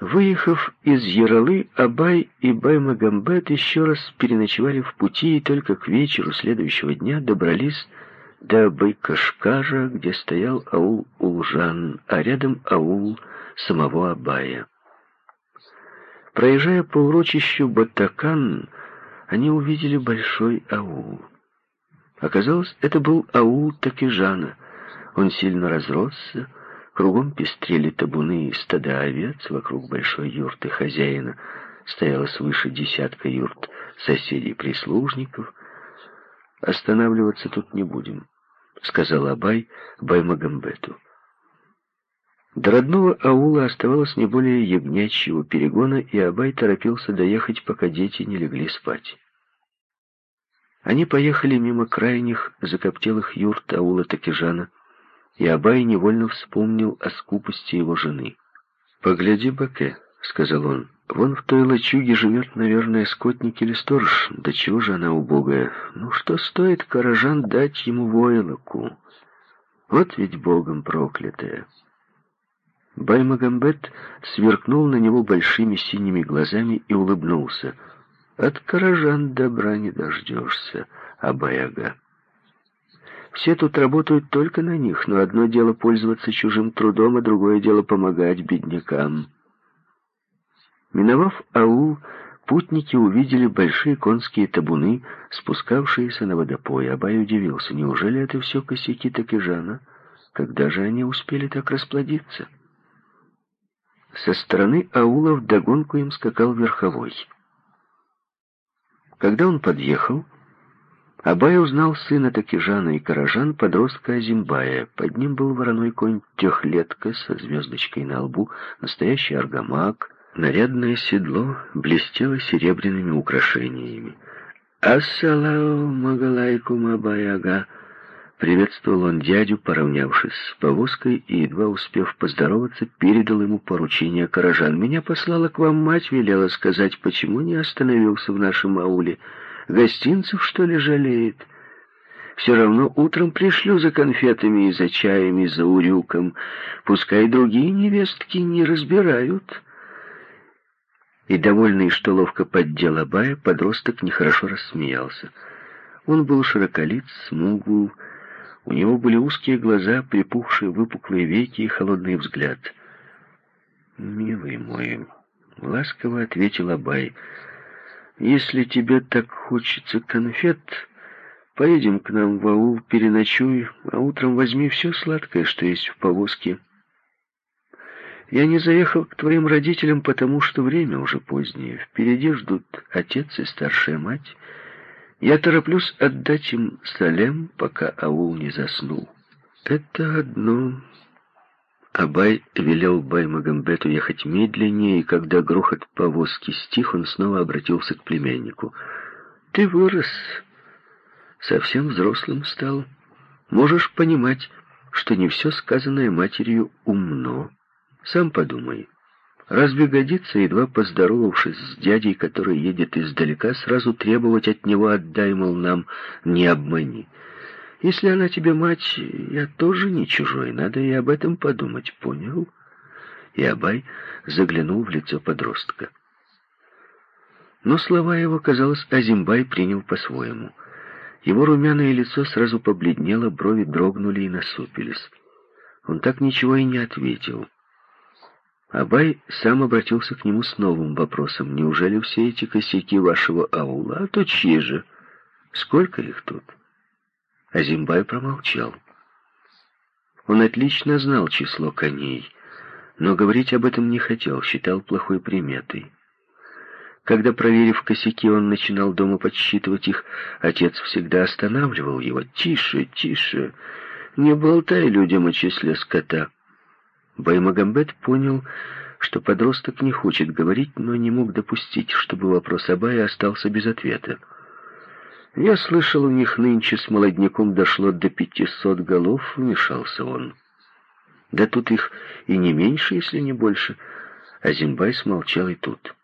Выехав из Яралы, Абай и Баймагамбет еще раз переночевали в пути и только к вечеру следующего дня добрались до Байкашкара, где стоял аул Улжан, а рядом аул самого Абая. Проезжая по урочищу Батакан, они увидели большой аул. Оказалось, это был аул Такижана. Он сильно разросся, Кругом пестрели табуны и стада овец, вокруг большой юрты хозяина стояло свыше десятка юрт соседей-прислужников. «Останавливаться тут не будем», — сказал Абай Баймагамбету. До родного аула оставалось не более ягнячьего перегона, и Абай торопился доехать, пока дети не легли спать. Они поехали мимо крайних закоптелых юрт аула Такижана, и Абай невольно вспомнил о скупости его жены. «Погляди, Баке», — сказал он, — «вон в той лачуге живет, наверное, скотник или сторож. Да чего же она убогая? Ну что стоит каражан дать ему войлоку? Вот ведь богом проклятая». Баймагамбет сверкнул на него большими синими глазами и улыбнулся. «От каражан добра не дождешься, Абаяга». Все тут работают только на них, но одно дело пользоваться чужим трудом, а другое дело помогать беднякам. Миновав аул, путники увидели большие конские табуны, спускавшиеся на водопой. Абай удивился, неужели это все косяки Такижана? Когда же они успели так расплодиться? Со стороны аула вдогонку им скакал верховой. Когда он подъехал, Абай узнал сына Такижана и Каражан, подростка Азимбая. Под ним был вороной конь трехлетка со звездочкой на лбу, настоящий аргамак. Нарядное седло блестело серебряными украшениями. «Ассалау магалайкум Абай-ага!» Приветствовал он дядю, поравнявшись с повозкой, и, едва успев поздороваться, передал ему поручение Каражан. «Меня послала к вам мать, велела сказать, почему не остановился в нашем ауле». Гостинцев, что ли, жалеет? Все равно утром пришлю за конфетами и за чаем, и за урюком. Пускай другие невестки не разбирают. И, довольный, что ловко поддел Абая, подросток нехорошо рассмеялся. Он был широколиц, смугл, у него были узкие глаза, припухшие выпуклые веки и холодный взгляд. «Милый мой», — ласково ответил Абай, — если тебе так хочется конфет, поедем к нам в аул, переночуй, а утром возьми все сладкое, что есть в повозке. Я не заехал к твоим родителям, потому что время уже позднее. Впереди ждут отец и старшая мать. Я тороплюсь отдать им салем, пока аул не заснул. Это одно Абай велел Баймагамбету ехать медленнее, и когда грохот повозки стих, он снова обратился к племяннику. «Ты вырос, совсем взрослым стал. Можешь понимать, что не все сказанное матерью умно. Сам подумай, разве годится, едва поздоровавшись с дядей, который едет издалека, сразу требовать от него «отдай, мол, нам, не обмани»?» Если она тебе мать, я тоже не чужой, надо и об этом подумать, понял?» И Абай заглянул в лицо подростка. Но слова его, казалось, Азимбай принял по-своему. Его румяное лицо сразу побледнело, брови дрогнули и насупились. Он так ничего и не ответил. Абай сам обратился к нему с новым вопросом. «Неужели все эти косяки вашего аула? А то чьи же? Сколько их тут?» Азимбай промолчал. Он отлично знал число коней, но говорить об этом не хотел, считал плохой приметой. Когда, проверив косяки, он начинал дома подсчитывать их, отец всегда останавливал его. «Тише, тише, не болтай людям о числе скота». Баймагамбет понял, что подросток не хочет говорить, но не мог допустить, чтобы вопрос Абая остался без ответа. Я слышал, у них нынче с молодняком дошло до пятисот голов, вмешался он. Да тут их и не меньше, если не больше. А Зимбай смолчал и тут.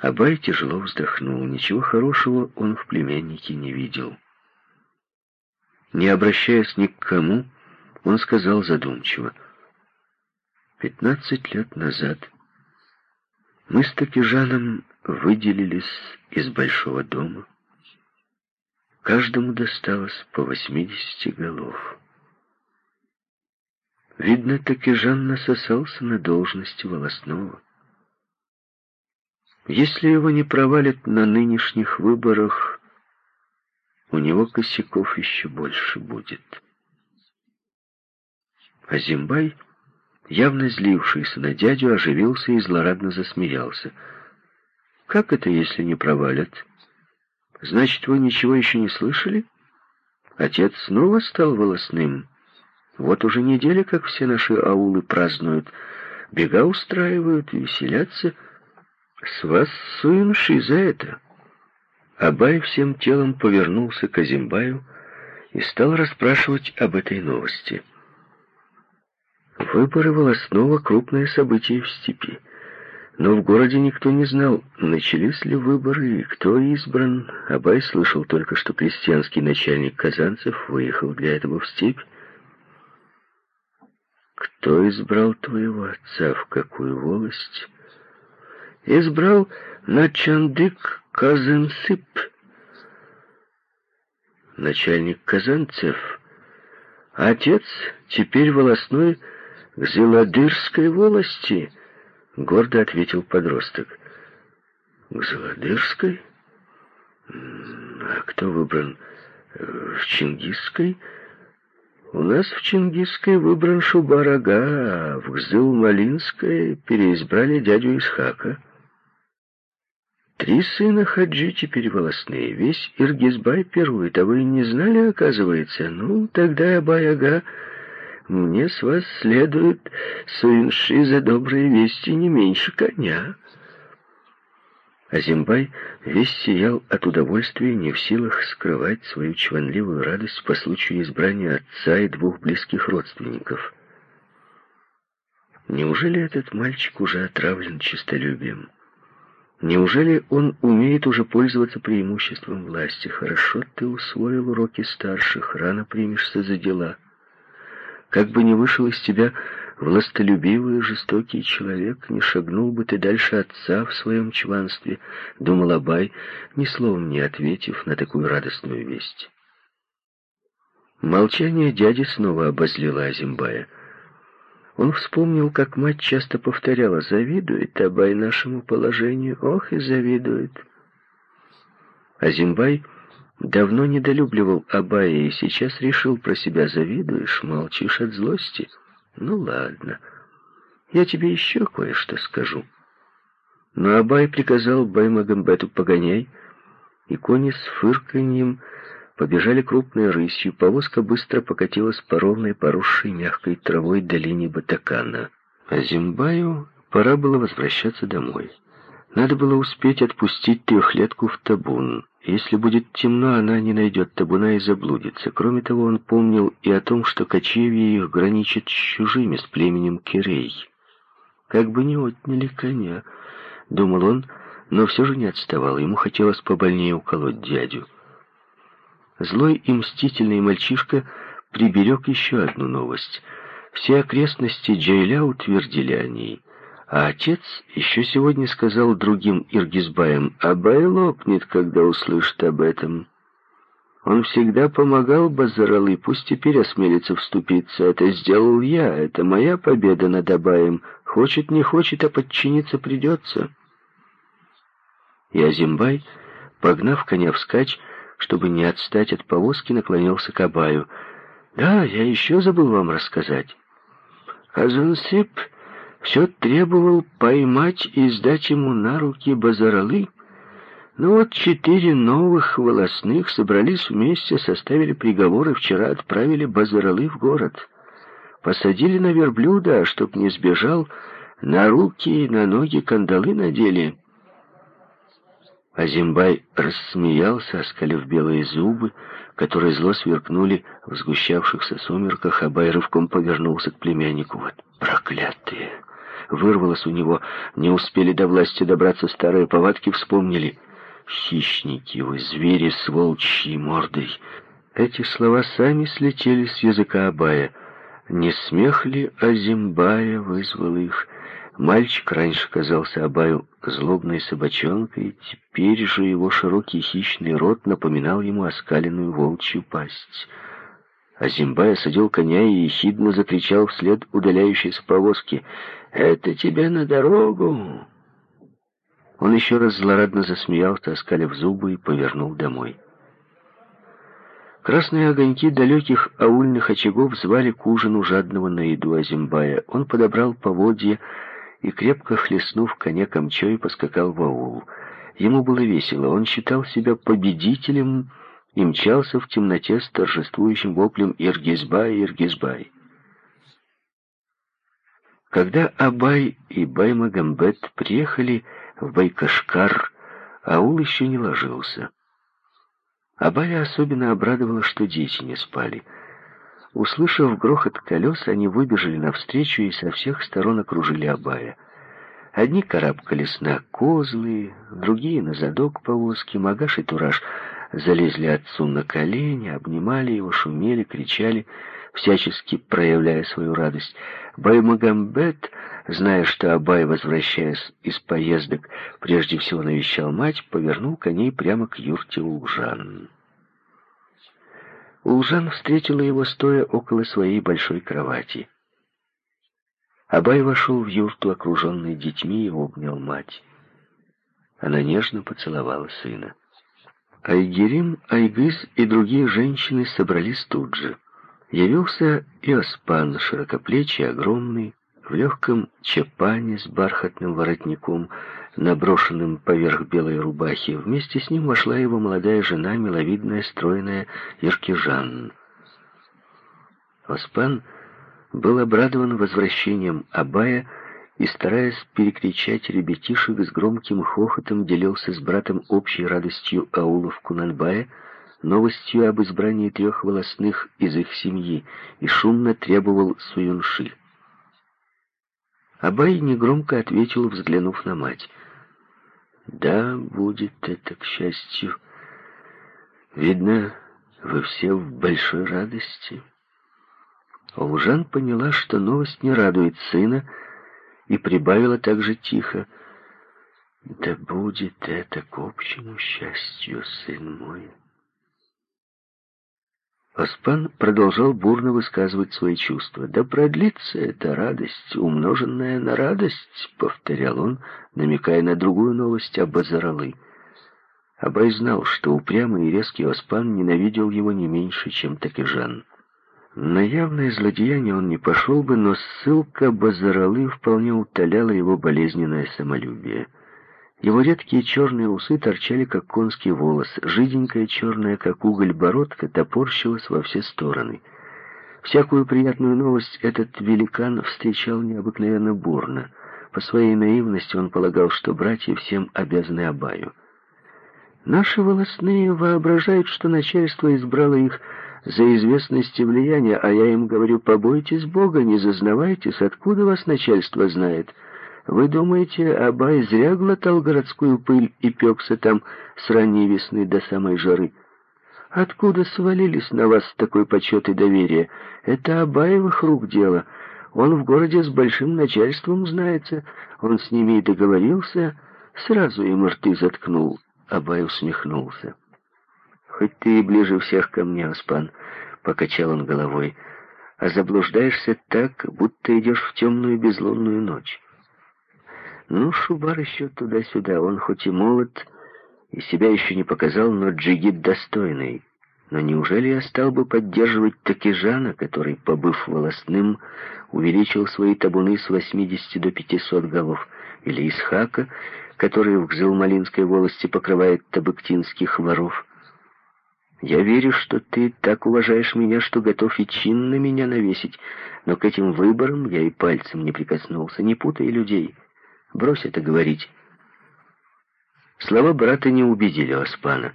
Абай тяжело вздохнул. Ничего хорошего он в племяннике не видел. Не обращаясь ни к кому, он сказал задумчиво. Пятнадцать лет назад Мы с Такижаном выделились из большого дома. Каждому досталось по восьмидесяти голов. Видно, таки Жан насосался на должности волосного. Если его не провалят на нынешних выборах, у него косяков еще больше будет. А Зимбай, явно злившийся на дядю, оживился и злорадно засмеялся. «Как это, если не провалят? Значит, вы ничего еще не слышали? Отец снова стал волосным». Вот уже неделя, как все наши аулы празднуют, бега устраивают, веселятся. С вас суинши за это. Абай всем телом повернулся к Азимбаю и стал расспрашивать об этой новости. Выборы волосного — крупное событие в степи. Но в городе никто не знал, начались ли выборы и кто избран. Абай слышал только, что крестьянский начальник казанцев выехал для этого в степь. Кто избрал твоего отца в какую волость? Избрал Начандык Казансып, начальник казанцев. Отец теперь волосной Гзеладырской волости, гордо ответил подросток. Гзеладырской? А кто выбран в Чингисской? У нас в Чингисской выбран Шубарага, а в Гзыл-Малинской переизбрали дядю Исхака. Три сына Хаджи теперь волосные, весь Иргизбай первый, того и не знали, оказывается. Ну, тогда, Абай-ага, мне с вас следует суинши за добрые вести не меньше коня. Азимбай весь сиял от удовольствия, не в силах скрывать свою чванливую радость по случаю избрания отца и двух близких родственников. Неужели этот мальчик уже отравлен честолюбием? Неужели он умеет уже пользоваться преимуществом власти? Хорошо ты усвоил уроки старших, рано примешься за дела. Как бы ни вышел из тебя Властолюбивый и жестокий человек, не шагнул бы ты дальше отца в своем чванстве, думал Абай, ни словом не ответив на такую радостную весть. Молчание дяди снова обозлило Азимбая. Он вспомнил, как мать часто повторяла, «Завидует Абай нашему положению, ох и завидует». Азимбай давно недолюбливал Абая и сейчас решил про себя, «Завидуешь, молчишь от злости». Ну ладно, я тебе еще кое-что скажу. Но Абай приказал Баймагамбету погоняй, и кони с фырканьем побежали крупной рысью. Повозка быстро покатилась по ровной, поросшей мягкой травой долине Батакана. А Зимбаю пора было возвращаться домой. Надо было успеть отпустить трехлетку в табун. Если будет темно, она не найдет табуна и заблудится. Кроме того, он помнил и о том, что кочевье их граничит с чужими, с племенем Кирей. Как бы не отняли коня, думал он, но все же не отставал. Ему хотелось побольнее уколоть дядю. Злой и мстительный мальчишка приберег еще одну новость. Все окрестности Джейля утвердили о ней — а отец еще сегодня сказал другим Иргизбаям, «Абай лопнет, когда услышит об этом». Он всегда помогал Базаралы, пусть теперь осмелится вступиться. Это сделал я, это моя победа над Абаем. Хочет, не хочет, а подчиниться придется. И Азимбай, погнав коня вскачь, чтобы не отстать от повозки, наклонился к Абаю. «Да, я еще забыл вам рассказать. Азунсип все требовал поймать и сдать ему на руки базаралы. Ну вот четыре новых волосных собрались вместе, составили приговор и вчера отправили базаралы в город. Посадили на верблюда, а чтоб не сбежал, на руки и на ноги кандалы надели. Азимбай рассмеялся, оскалив белые зубы, которые зло сверкнули в сгущавшихся сумерках, а Бай рывком повернулся к племяннику. Вот проклятые! Вырвалось у него. Не успели до власти добраться старые повадки, вспомнили. «Хищники вы, звери с волчьей мордой!» Эти слова сами слетели с языка Абая. Не смех ли Азимбая вызвал их? Мальчик раньше казался Абаю злобной собачонкой, теперь же его широкий хищный рот напоминал ему оскаленную волчью пасть. А Зимбай осадил коня и ехидно закричал вслед удаляющейся повозки «Это тебе на дорогу!» Он еще раз злорадно засмеялся, оскалив зубы, и повернул домой. Красные огоньки далеких аульных очагов звали к ужину жадного на еду Азимбая. Он подобрал поводья и, крепко хлестнув коня камчой, поскакал в аул. Ему было весело, он считал себя победителем и мчался в темноте с торжествующим воплем «Иргизбай, Иргизбай!». Когда Абай и Баймагамбет приехали в Байкашкар, аул еще не ложился. Абая особенно обрадовала, что дети не спали. Услышав грохот колес, они выбежали навстречу и со всех сторон окружили Абая. Одни карабкались на козлы, другие на задок повозки. Магаш и Тураж залезли отцу на колени, обнимали его, шумели, кричали, всячески проявляя свою радость. Баймагамбет, зная, что Абай, возвращаясь из поездок, прежде всего навещал мать, повернул коней прямо к юрте Улжан. Улжан встретила его, стоя около своей большой кровати. Абай вошел в юрту, окруженный детьми, и обнял мать. Она нежно поцеловала сына. Айгерим, Айгыз и другие женщины собрались тут же. Явился Иоспан, широкоплечий, огромный, в легком чапане с бархатным воротником, наброшенным поверх белой рубахи. Вместе с ним вошла его молодая жена, миловидная, стройная Иркижан. Оспан был обрадован возвращением Абая и, стараясь перекричать ребятишек, с громким хохотом делился с братом общей радостью аулов Кунанбая, новостью об избрании трех волосных из их семьи и шумно требовал Суюнши. Абай негромко ответил, взглянув на мать. «Да, будет это, к счастью. Видно, вы все в большой радости». Лужан поняла, что новость не радует сына, и прибавила также тихо. «Да будет это к общему счастью, сын мой». Оспан продолжал бурно высказывать свои чувства. «Да продлится эта радость, умноженная на радость», — повторял он, намекая на другую новость об Азаралы. Абай знал, что упрямый и резкий Оспан ненавидел его не меньше, чем Такижан. На явное злодеяние он не пошел бы, но ссылка Базаралы вполне утоляла его болезненное самолюбие. Его редкие черные усы торчали, как конский волос. Жиденькая черная, как уголь, бородка топорщилась во все стороны. Всякую приятную новость этот великан встречал необыкновенно бурно. По своей наивности он полагал, что братья всем обязаны Абаю. Наши волосные воображают, что начальство избрало их за известность и влияние, а я им говорю, побойтесь Бога, не зазнавайтесь, откуда вас начальство знает». Вы думаете, Абай зря глотал городскую пыль и пекся там с ранней весны до самой жары? Откуда свалились на вас такой почет и доверие? Это Абаевых рук дело. Он в городе с большим начальством знается. Он с ними и договорился. Сразу им рты заткнул. Абай усмехнулся. «Хоть ты и ближе всех ко мне, Оспан», — покачал он головой, — «а заблуждаешься так, будто идешь в темную безлунную ночь». Ну, Шубар еще туда-сюда. Он хоть и молод, и себя еще не показал, но джигит достойный. Но неужели я стал бы поддерживать Такижана, который, побыв волосным, увеличил свои табуны с 80 до 500 голов, или Исхака, который в Гзылмалинской волости покрывает табыктинских воров? Я верю, что ты так уважаешь меня, что готов и чин на меня навесить, но к этим выборам я и пальцем не прикоснулся, не путай людей». Брось это говорить. Слова брата не убедили Оспана.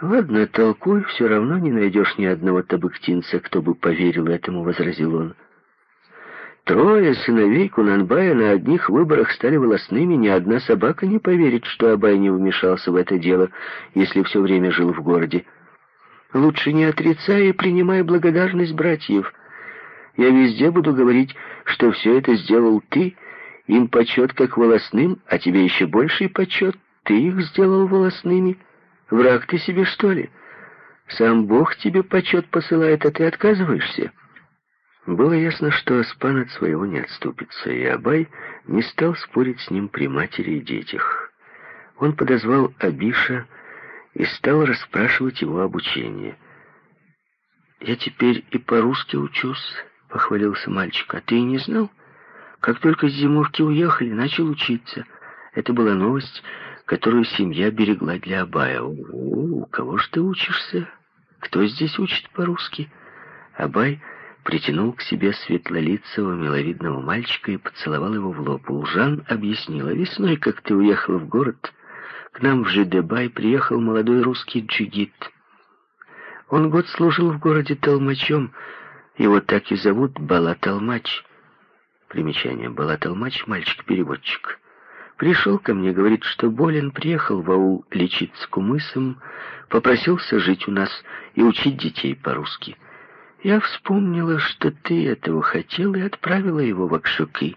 «Ладно, толкуй, все равно не найдешь ни одного табыктинца, кто бы поверил этому», — возразил он. Трое сыновей Кунанбая на одних выборах стали волосными, ни одна собака не поверит, что Абай не вмешался в это дело, если все время жил в городе. Лучше не отрицай и принимай благодарность братьев. Я везде буду говорить, что все это сделал ты, Им почет как волосным, а тебе еще больший почет. Ты их сделал волосными. Враг ты себе, что ли? Сам Бог тебе почет посылает, а ты отказываешься?» Было ясно, что Аспан от своего не отступится, и Абай не стал спорить с ним при матери и детях. Он подозвал Абиша и стал расспрашивать его обучение. «Я теперь и по-русски учусь», — похвалился мальчик. «А ты и не знал? Как только с зимовки уехали, начал учиться. Это была новость, которую семья берегла для Абая. «О, у кого ж ты учишься? Кто здесь учит по-русски?» Абай притянул к себе светлолицего, миловидного мальчика и поцеловал его в лоб. Улжан объяснила, «Весной, как ты уехала в город, к нам в Жидебай приехал молодой русский джигит. Он год служил в городе толмачом, его так и зовут Бала Толмач. Примечание. Бала Толмач — мальчик-переводчик. Пришел ко мне, говорит, что болен, приехал в аул лечиться кумысом, попросился жить у нас и учить детей по-русски. Я вспомнила, что ты этого хотел, и отправила его в Акшуки.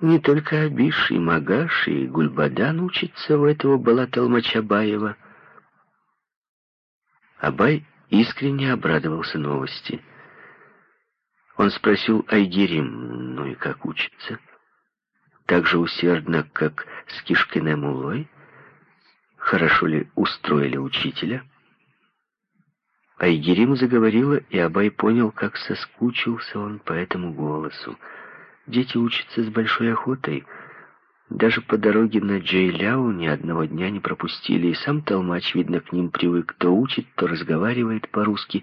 Не только Абиш и Магаш и Гульбадан учатся у этого Балаталмачабаева. Абай искренне обрадовался новости. Он спросил Айгерим, ну и как учится? Так же усердно, как с Кишкиным Улой? Хорошо ли устроили учителя? Айгерим заговорила, и Абай понял, как соскучился он по этому голосу. Дети учатся с большой охотой. Даже по дороге на Джейляу ни одного дня не пропустили, и сам Толмач, видно, к ним привык. То учит, то разговаривает по-русски,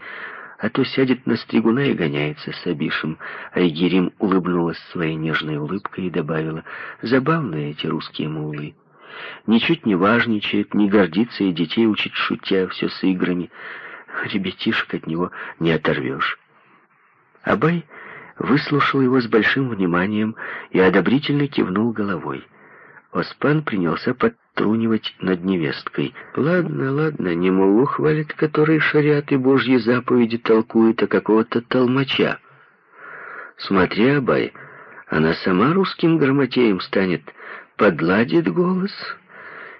а то сядет на стригуна и гоняется с Абишем. Айгерим улыбнулась своей нежной улыбкой и добавила, «Забавные эти русские мулы. Ничуть не важничает, не гордится и детей учит шутя, все с играми. Ребятишек от него не оторвешь». Абай выслушал его с большим вниманием и одобрительно кивнул головой. Оспан принялся подтрунивать над невесткой. «Ладно, ладно, не мулу хвалит, который шарят и божьи заповеди толкует, а какого-то толмача. Смотри, Абай, она сама русским грамотеем станет, подладит голос».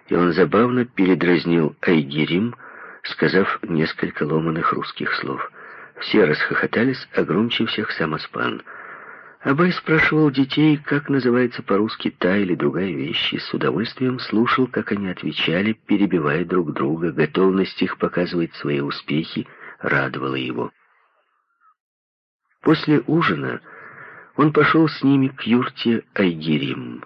И он забавно передразнил Айгерим, сказав несколько ломаных русских слов. Все расхохотались, а громче всех сам Оспан — Абай спрашивал детей, как называется по-русски та или другая вещь, и с удовольствием слушал, как они отвечали, перебивая друг друга. Готовность их показывать свои успехи радовала его. После ужина он пошел с ними к юрте Айгерим.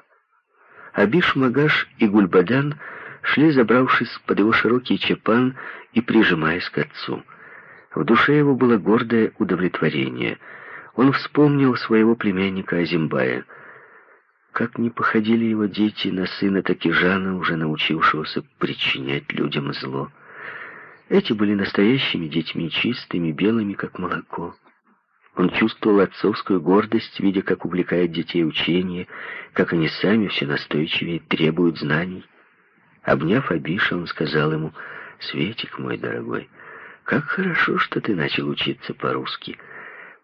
Абиш Магаш и Гульбадан шли, забравшись под его широкий чапан и прижимаясь к отцу. В душе его было гордое удовлетворение — он вспомнил своего племянника Азимбая. Как не походили его дети на сына Такижана, уже научившегося причинять людям зло. Эти были настоящими детьми, чистыми, белыми, как молоко. Он чувствовал отцовскую гордость, видя, как увлекает детей учение, как они сами все настойчивее требуют знаний. Обняв Абиша, он сказал ему, «Светик мой дорогой, как хорошо, что ты начал учиться по-русски».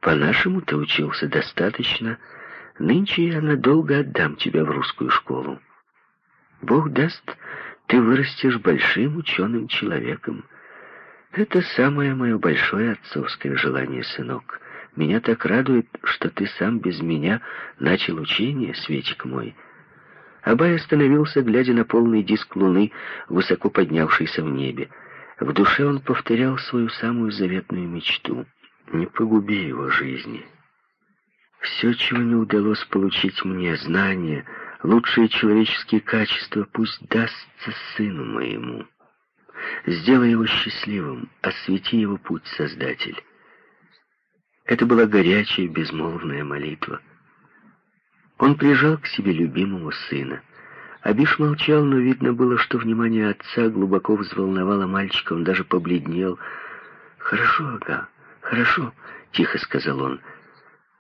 По-нашему ты учился достаточно. Нынче я надолго отдам тебя в русскую школу. Бог даст, ты вырастешь большим ученым человеком. Это самое мое большое отцовское желание, сынок. Меня так радует, что ты сам без меня начал учение, светик мой. Абай остановился, глядя на полный диск луны, высоко поднявшийся в небе. В душе он повторял свою самую заветную мечту — не погуби его жизни. Все, чего не удалось получить мне, знания, лучшие человеческие качества, пусть дастся сыну моему. Сделай его счастливым, освети его путь, Создатель. Это была горячая, безмолвная молитва. Он прижал к себе любимого сына. Абиш молчал, но видно было, что внимание отца глубоко взволновало мальчика, он даже побледнел. «Хорошо, ага, «Хорошо», — тихо сказал он.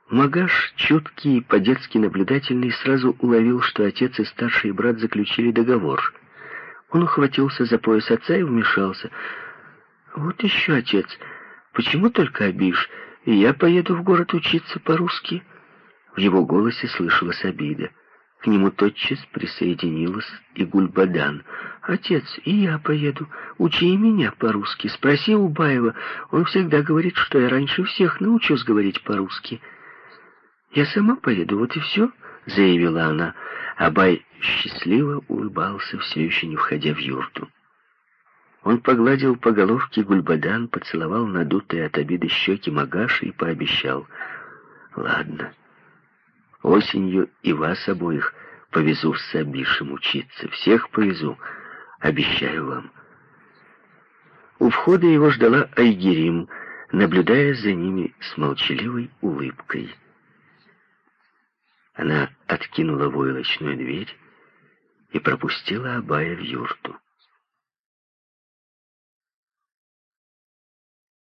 Магаш, чуткий и по-детски наблюдательный, сразу уловил, что отец и старший брат заключили договор. Он ухватился за пояс отца и вмешался. «Вот еще, отец, почему только обиж? Я поеду в город учиться по-русски?» В его голосе слышалась обида. К нему тотчас присоединилась и Гульбадан. «Отец, и я поеду. Учи меня по-русски. Спроси у Баева. Он всегда говорит, что я раньше всех научусь говорить по-русски». «Я сама поеду, вот и все», — заявила она. Абай счастливо улыбался, все еще не входя в юрту. Он погладил по головке Гульбадан, поцеловал надутые от обиды щеки Магаши и пообещал. «Ладно, осенью и вас обоих повезу с Сабишем учиться. Всех повезу, обещаю вам». У входа его ждала Айгерим, наблюдая за ними с молчаливой улыбкой. Она откинула войлочную дверь и пропустила Абая в юрту.